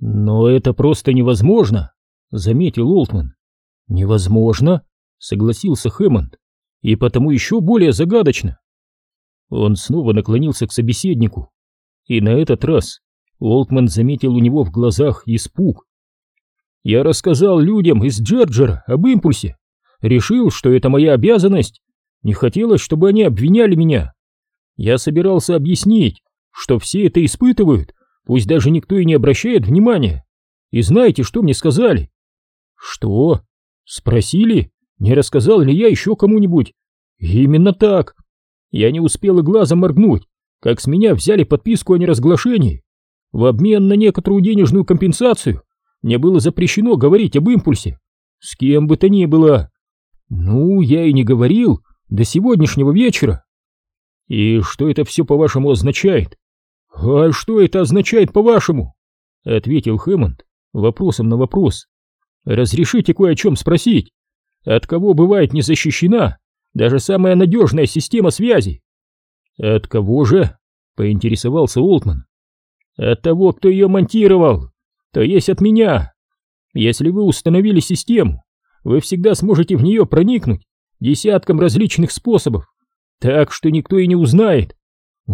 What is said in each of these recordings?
Но это просто невозможно, заметил Олтман. Невозможно, согласился Хэммонд, и потому еще более загадочно. Он снова наклонился к собеседнику, и на этот раз Олтман заметил у него в глазах испуг. Я рассказал людям из Джерджера об импульсе, решил, что это моя обязанность, не хотелось, чтобы они обвиняли меня. Я собирался объяснить, что все это испытывают, пусть даже никто и не обращает внимания. И знаете, что мне сказали? Что? Спросили, не рассказал ли я еще кому-нибудь? Именно так. Я не успел и глазом моргнуть, как с меня взяли подписку о неразглашении. В обмен на некоторую денежную компенсацию мне было запрещено говорить об импульсе. С кем бы то ни было. Ну, я и не говорил до сегодняшнего вечера. И что это все, по-вашему, означает? А что это означает, по-вашему? Ответил Хэммонд вопросом на вопрос. Разрешите кое о чем спросить. От кого бывает не защищена даже самая надежная система связи? От кого же? Поинтересовался Олтман. От того, кто ее монтировал, то есть от меня. Если вы установили систему, вы всегда сможете в нее проникнуть десятком различных способов, так что никто и не узнает.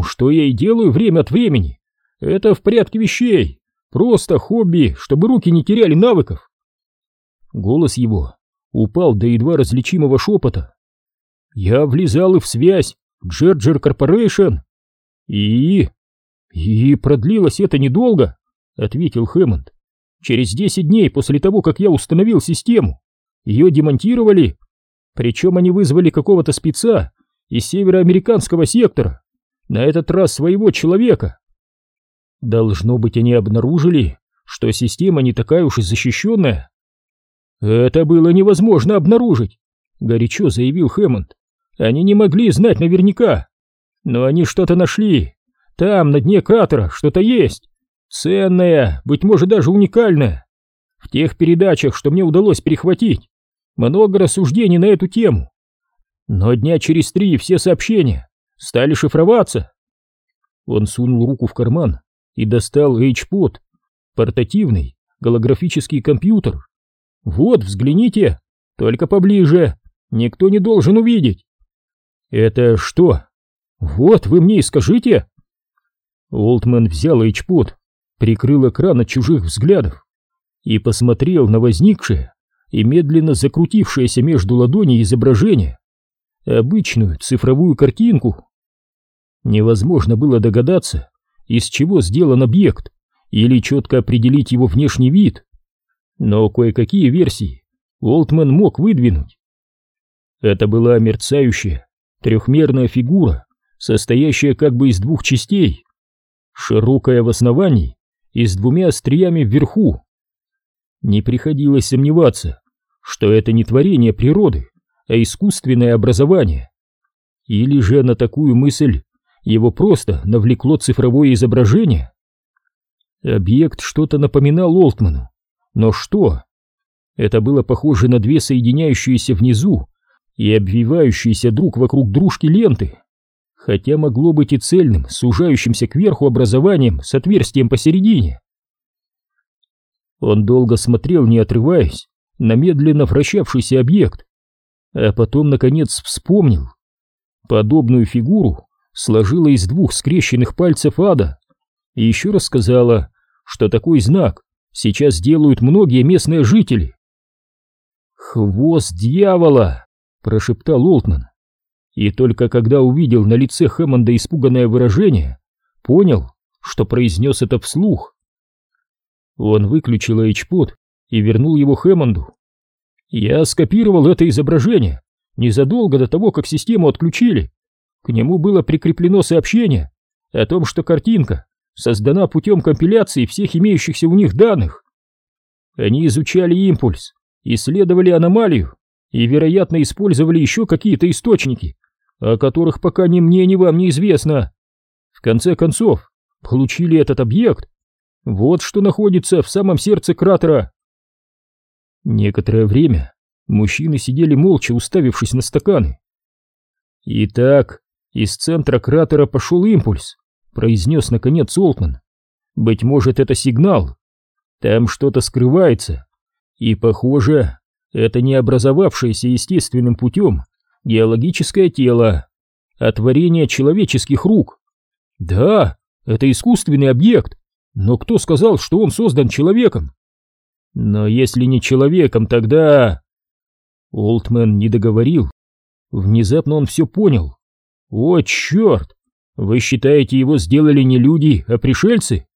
Что я и делаю время от времени. Это в порядке вещей, просто хобби, чтобы руки не теряли навыков. Голос его упал до едва различимого шепота. Я влезал и в связь Джерджер Корпорейшн. И... и продлилось это недолго, ответил Хэммонд. Через десять дней после того, как я установил систему, ее демонтировали причем они вызвали какого-то спеца из североамериканского сектора, на этот раз своего человека. Должно быть, они обнаружили, что система не такая уж и защищенная. Это было невозможно обнаружить, горячо заявил Хэммонд. Они не могли знать наверняка. Но они что-то нашли. Там, на дне кратера, что-то есть. Ценное, быть может, даже уникальное. В тех передачах, что мне удалось перехватить, много рассуждений на эту тему. Но дня через три все сообщения стали шифроваться. Он сунул руку в карман и достал HP-под, портативный голографический компьютер. Вот, взгляните, только поближе, никто не должен увидеть. Это что? Вот, вы мне и скажите. Олтман взял HP-под, прикрыл экран от чужих взглядов и посмотрел на возникшее и медленно закрутившееся между ладоней изображение, обычную цифровую картинку. Невозможно было догадаться, из чего сделан объект, или четко определить его внешний вид, но кое-какие версии Уолтман мог выдвинуть. Это была мерцающая трехмерная фигура, состоящая как бы из двух частей, широкая в основании и с двумя остриями вверху. Не приходилось сомневаться, что это не творение природы, а искусственное образование. Или же на такую мысль его просто навлекло цифровое изображение? Объект что-то напоминал Олтману, но что? Это было похоже на две соединяющиеся внизу и обвивающиеся друг вокруг дружки ленты, хотя могло быть и цельным, сужающимся кверху образованием с отверстием посередине. Он долго смотрел, не отрываясь, на медленно вращавшийся объект, а потом, наконец, вспомнил. Подобную фигуру сложила из двух скрещенных пальцев ада и еще рассказала, что такой знак сейчас делают многие местные жители. «Хвост дьявола!» — прошептал Олтман. И только когда увидел на лице Хэммонда испуганное выражение, понял, что произнес это вслух. Он выключил эйчпод и вернул его Хэммонду. Я скопировал это изображение незадолго до того, как систему отключили. К нему было прикреплено сообщение о том, что картинка создана путем компиляции всех имеющихся у них данных. Они изучали импульс, исследовали аномалию и, вероятно, использовали еще какие-то источники, о которых пока ни мне, ни вам не известно. В конце концов, получили этот объект вот что находится в самом сердце кратера. Некоторое время мужчины сидели молча, уставившись на стаканы. «Итак, из центра кратера пошел импульс», — произнес наконец Олтман. «Быть может, это сигнал. Там что-то скрывается. И, похоже, это не образовавшееся естественным путем геологическое тело, а творение человеческих рук. Да, это искусственный объект, но кто сказал, что он создан человеком? Но если не человеком, тогда... Олтмен не договорил. Внезапно он все понял. О, черт! Вы считаете, его сделали не люди, а пришельцы?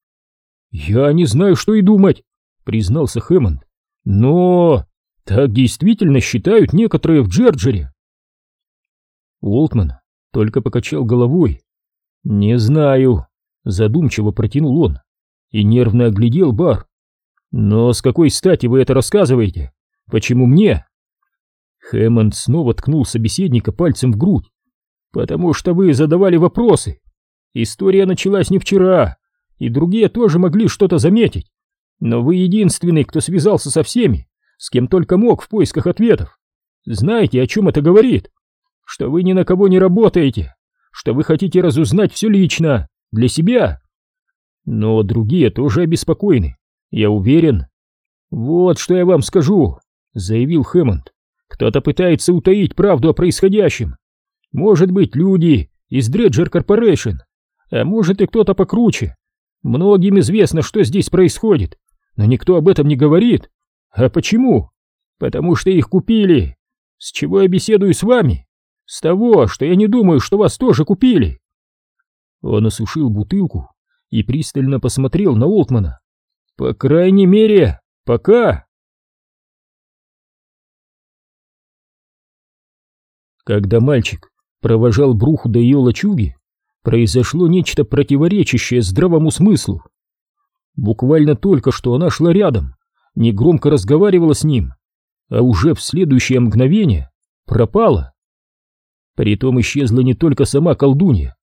Я не знаю, что и думать, признался Хэммонд. Но так действительно считают некоторые в Джерджере. Уолтман только покачал головой. Не знаю, задумчиво протянул он и нервно оглядел бар. Но с какой стати вы это рассказываете? Почему мне? Хэммонд снова ткнул собеседника пальцем в грудь. «Потому что вы задавали вопросы. История началась не вчера, и другие тоже могли что-то заметить. Но вы единственный, кто связался со всеми, с кем только мог в поисках ответов. Знаете, о чем это говорит? Что вы ни на кого не работаете, что вы хотите разузнать все лично, для себя. Но другие тоже обеспокоены, я уверен. Вот что я вам скажу, заявил Хэммонд. Кто-то пытается утаить правду о происходящем. Может быть, люди из Дреджер Корпорейшн, а может и кто-то покруче. Многим известно, что здесь происходит, но никто об этом не говорит. А почему? Потому что их купили. С чего я беседую с вами? С того, что я не думаю, что вас тоже купили. Он осушил бутылку и пристально посмотрел на Олтмана. По крайней мере, пока. Когда мальчик провожал Бруху до ее лачуги, произошло нечто противоречащее здравому смыслу. Буквально только что она шла рядом, негромко разговаривала с ним, а уже в следующее мгновение пропала. Притом исчезла не только сама колдунья.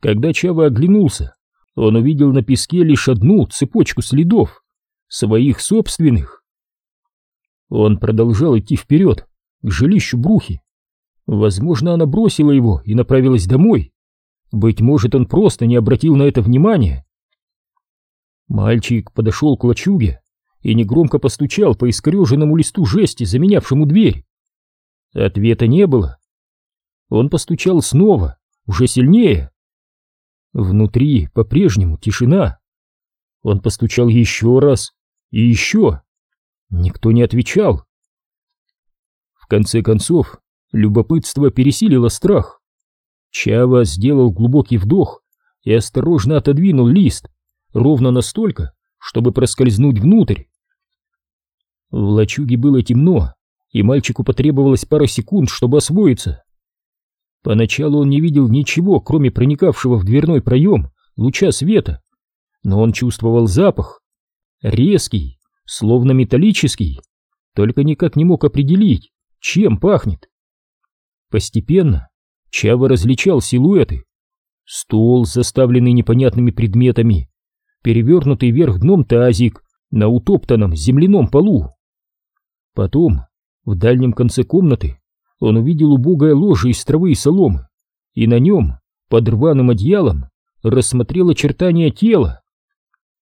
Когда Чава оглянулся, он увидел на песке лишь одну цепочку следов, своих собственных. Он продолжал идти вперед, к жилищу Брухи, Возможно, она бросила его и направилась домой. Быть может, он просто не обратил на это внимания. Мальчик подошел к лачуге и негромко постучал по искореженному листу жести, заменявшему дверь. Ответа не было. Он постучал снова, уже сильнее. Внутри по-прежнему тишина. Он постучал еще раз и еще. Никто не отвечал. В конце концов, Любопытство пересилило страх. Чава сделал глубокий вдох и осторожно отодвинул лист, ровно настолько, чтобы проскользнуть внутрь. В лачуге было темно, и мальчику потребовалось пара секунд, чтобы освоиться. Поначалу он не видел ничего, кроме проникавшего в дверной проем луча света, но он чувствовал запах, резкий, словно металлический, только никак не мог определить, чем пахнет. Постепенно Чава различал силуэты. Стол, заставленный непонятными предметами, перевернутый вверх дном тазик на утоптанном земляном полу. Потом, в дальнем конце комнаты, он увидел убогое ложе из травы и соломы, и на нем, под рваным одеялом, рассмотрел очертания тела.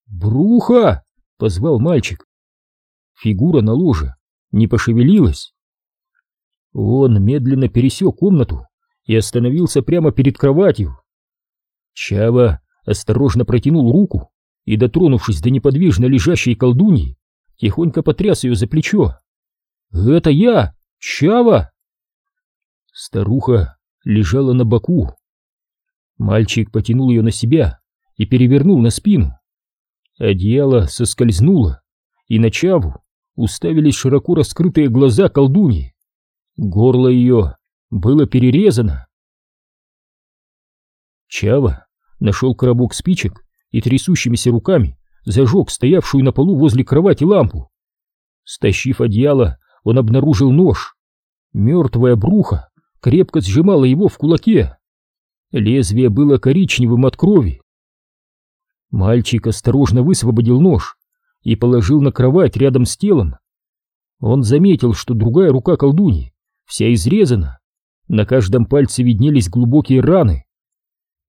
«Бруха!» — позвал мальчик. Фигура на ложе не пошевелилась. Он медленно пересек комнату и остановился прямо перед кроватью. Чава осторожно протянул руку и, дотронувшись до неподвижно лежащей колдуньи, тихонько потряс ее за плечо. «Это я! Чава!» Старуха лежала на боку. Мальчик потянул ее на себя и перевернул на спину. Одеяло соскользнуло, и на Чаву уставились широко раскрытые глаза колдуньи. Горло ее было перерезано. Чава нашел коробок спичек и трясущимися руками зажег стоявшую на полу возле кровати лампу. Стащив одеяло, он обнаружил нож. Мертвая бруха крепко сжимала его в кулаке. Лезвие было коричневым от крови. Мальчик осторожно высвободил нож и положил на кровать рядом с телом. Он заметил, что другая рука колдуньи вся изрезана, на каждом пальце виднелись глубокие раны.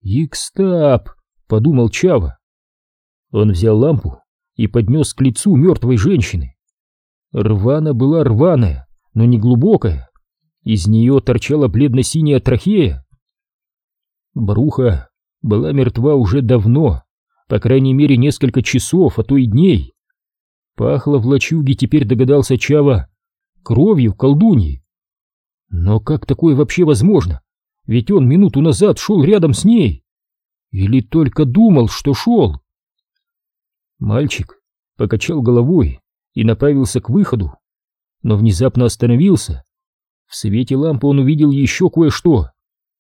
«Икстап!» — подумал Чава. Он взял лампу и поднес к лицу мертвой женщины. Рвана была рваная, но не глубокая. Из нее торчала бледно-синяя трахея. Бруха была мертва уже давно, по крайней мере несколько часов, а то и дней. Пахло в лачуге, теперь догадался Чава, кровью колдуньи. Но как такое вообще возможно? Ведь он минуту назад шел рядом с ней. Или только думал, что шел? Мальчик покачал головой и направился к выходу, но внезапно остановился. В свете лампы он увидел еще кое-что.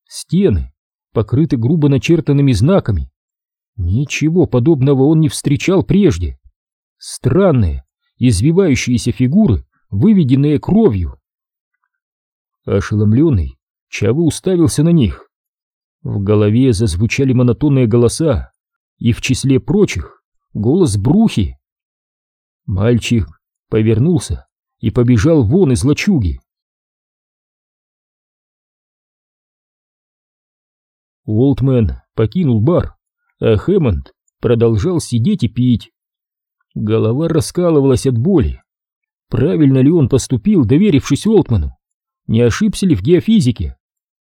Стены покрыты грубо начертанными знаками. Ничего подобного он не встречал прежде. Странные, извивающиеся фигуры, выведенные кровью. Ошеломленный, Чава уставился на них. В голове зазвучали монотонные голоса, и в числе прочих голос Брухи. Мальчик повернулся и побежал вон из лачуги. Уолтмен покинул бар, а Хэммонд продолжал сидеть и пить. Голова раскалывалась от боли. Правильно ли он поступил, доверившись Уолтману? Не ошибся ли в геофизике?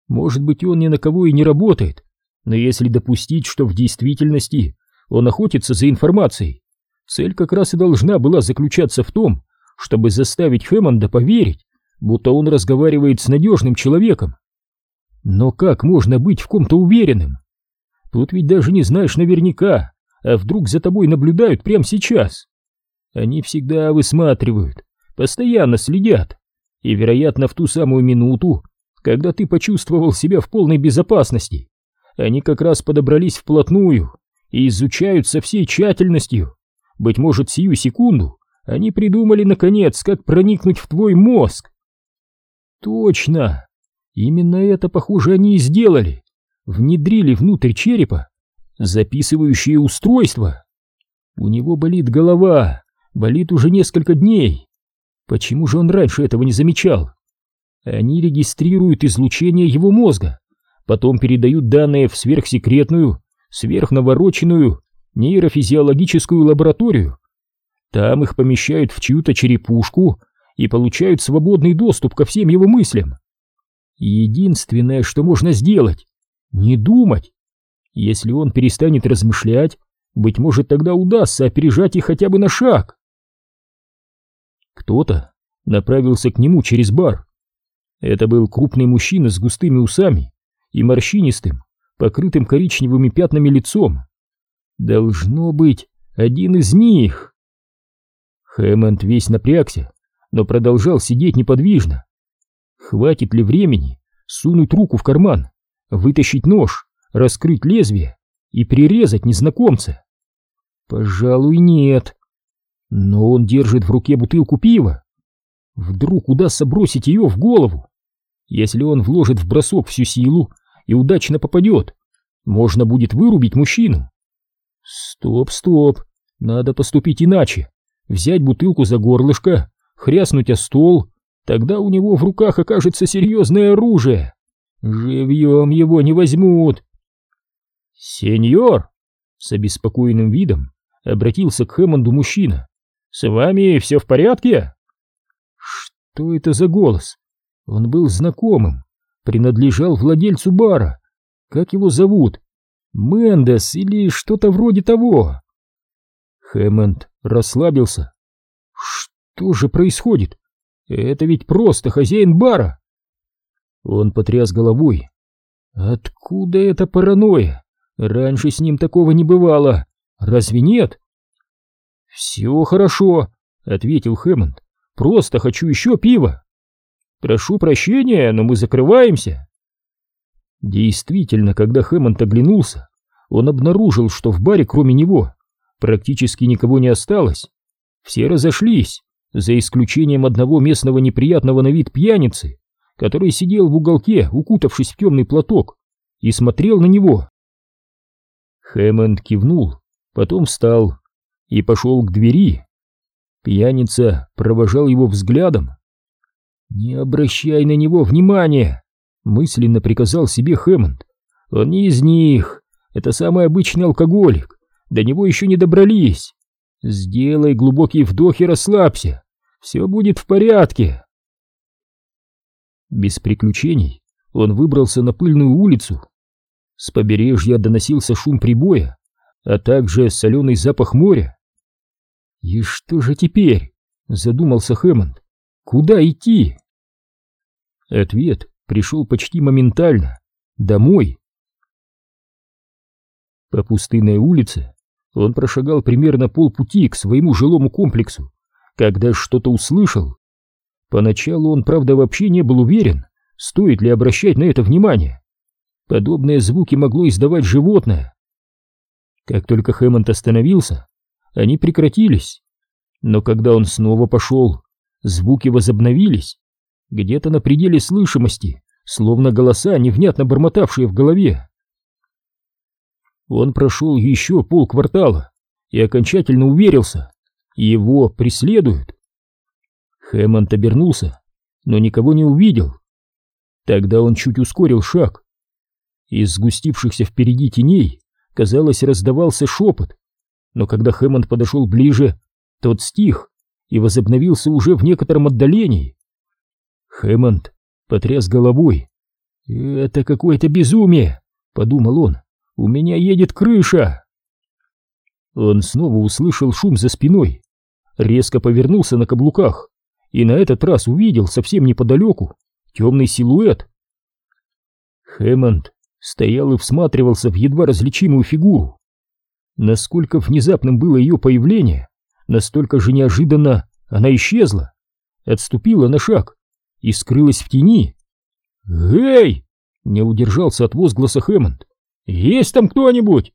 Может быть, он ни на кого и не работает, но если допустить, что в действительности он охотится за информацией, цель как раз и должна была заключаться в том, чтобы заставить Хэммонда поверить, будто он разговаривает с надежным человеком. Но как можно быть в ком-то уверенным? Тут ведь даже не знаешь наверняка, а вдруг за тобой наблюдают прямо сейчас. Они всегда высматривают, постоянно следят, и, вероятно, в ту самую минуту, когда ты почувствовал себя в полной безопасности, они как раз подобрались вплотную и изучают со всей тщательностью. Быть может, сию секунду они придумали, наконец, как проникнуть в твой мозг. Точно! Именно это, похоже, они и сделали. Внедрили внутрь черепа записывающее устройство. У него болит голова, болит уже несколько дней. Почему же он раньше этого не замечал? Они регистрируют излучение его мозга, потом передают данные в сверхсекретную, сверхнавороченную нейрофизиологическую лабораторию. Там их помещают в чью-то черепушку и получают свободный доступ ко всем его мыслям. Единственное, что можно сделать, не думать. Если он перестанет размышлять, быть может, тогда удастся опережать их хотя бы на шаг. Кто-то направился к нему через бар. Это был крупный мужчина с густыми усами и морщинистым, покрытым коричневыми пятнами лицом. Должно быть, один из них. Хэммонд весь напрягся, но продолжал сидеть неподвижно. Хватит ли времени сунуть руку в карман, вытащить нож, раскрыть лезвие и прирезать незнакомца? Пожалуй, нет. Но он держит в руке бутылку пива. Вдруг удастся бросить ее в голову? Если он вложит в бросок всю силу и удачно попадет, можно будет вырубить мужчину. Стоп, стоп, надо поступить иначе. Взять бутылку за горлышко, хряснуть о стол, тогда у него в руках окажется серьезное оружие. Живьем его не возьмут. Сеньор, с обеспокоенным видом обратился к Хэммонду мужчина. «С вами все в порядке?» Что это за голос? Он был знакомым, принадлежал владельцу бара. Как его зовут? Мендес или что-то вроде того? Хэммонд расслабился. Что же происходит? Это ведь просто хозяин бара. Он потряс головой. Откуда эта паранойя? Раньше с ним такого не бывало. Разве нет? «Все хорошо», — ответил Хэммонд. «Просто хочу еще пива». «Прошу прощения, но мы закрываемся». Действительно, когда Хэммонд оглянулся, он обнаружил, что в баре кроме него практически никого не осталось. Все разошлись, за исключением одного местного неприятного на вид пьяницы, который сидел в уголке, укутавшись в темный платок, и смотрел на него. Хэммонд кивнул, потом встал и пошел к двери. Пьяница провожал его взглядом. «Не обращай на него внимания!» — мысленно приказал себе Хэммонд. «Он не из них. Это самый обычный алкоголик. До него еще не добрались. Сделай глубокий вдох и расслабься. Все будет в порядке. Без приключений он выбрался на пыльную улицу. С побережья доносился шум прибоя, а также соленый запах моря. «И что же теперь?» — задумался Хэммонд. «Куда идти?» Ответ пришел почти моментально. Домой. По пустынной улице он прошагал примерно полпути к своему жилому комплексу, когда что-то услышал. Поначалу он, правда, вообще не был уверен, стоит ли обращать на это внимание. Подобные звуки могло издавать животное. Как только Хэммонд остановился, они прекратились. Но когда он снова пошел, звуки возобновились, где-то на пределе слышимости, словно голоса, невнятно бормотавшие в голове. Он прошел еще полквартала и окончательно уверился, его преследуют. Хэммонд обернулся, но никого не увидел. Тогда он чуть ускорил шаг. Из сгустившихся впереди теней, казалось, раздавался шепот, но когда Хэммонд подошел ближе, тот стих и возобновился уже в некотором отдалении. Хэммонд потряс головой. «Это какое-то безумие!» — подумал он. «У меня едет крыша!» Он снова услышал шум за спиной, резко повернулся на каблуках и на этот раз увидел совсем неподалеку темный силуэт. Хэммонд стоял и всматривался в едва различимую фигуру. Насколько внезапным было ее появление, настолько же неожиданно она исчезла, отступила на шаг и скрылась в тени. «Эй!» — не удержался от возгласа Хэммонд. «Есть там кто-нибудь?»